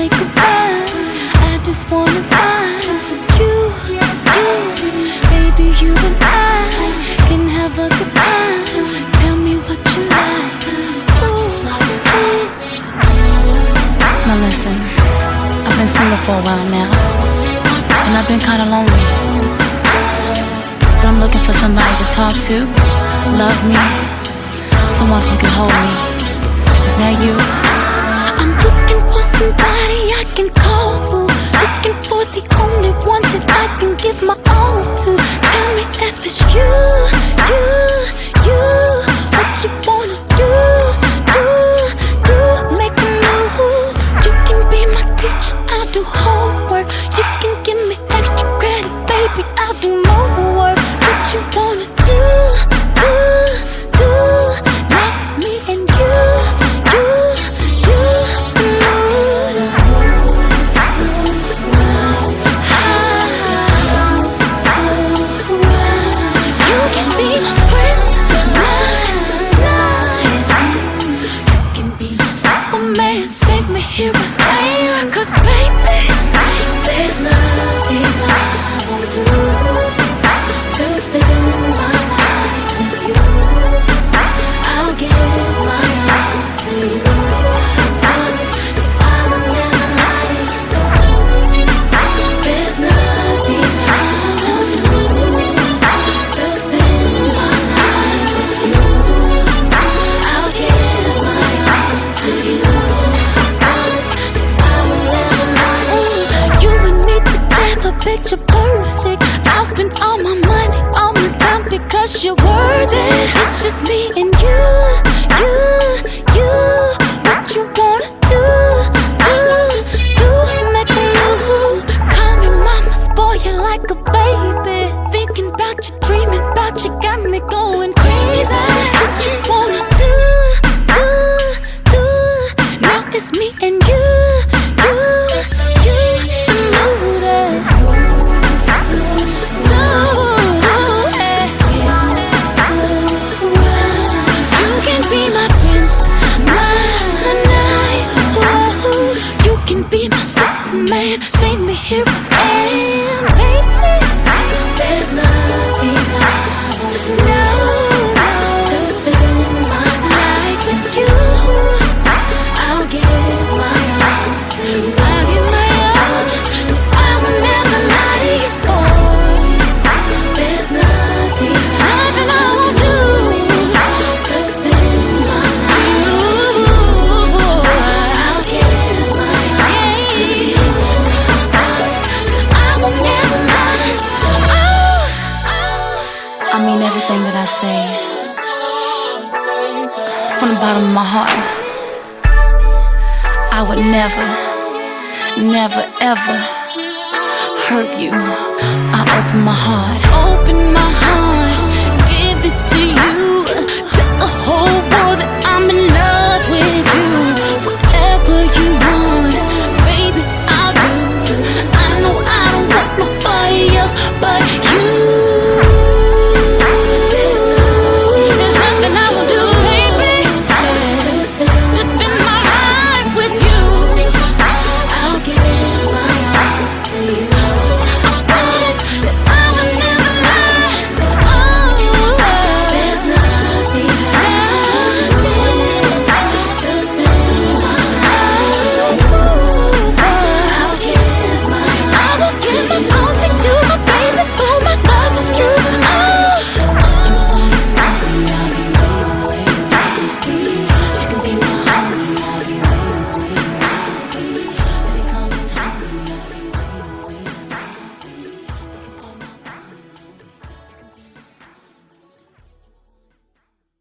take a ride. I just wanna ride with you, you. You and I can have a good time. Tell me what you like. Now listen, I've been single for a while now, and I've been kinda lonely. But I'm looking for somebody to talk to, love me, someone who can hold me. Is that you? somebody I can call to. Looking for the only one that I can give my all to. Tell me if it's you, you, you. What you wanna do, do, do. Make a move You can be my teacher, I'll do homework. here we go. here I am. from the bottom of my heart, I would never, never, ever hurt you. I open my heart. Open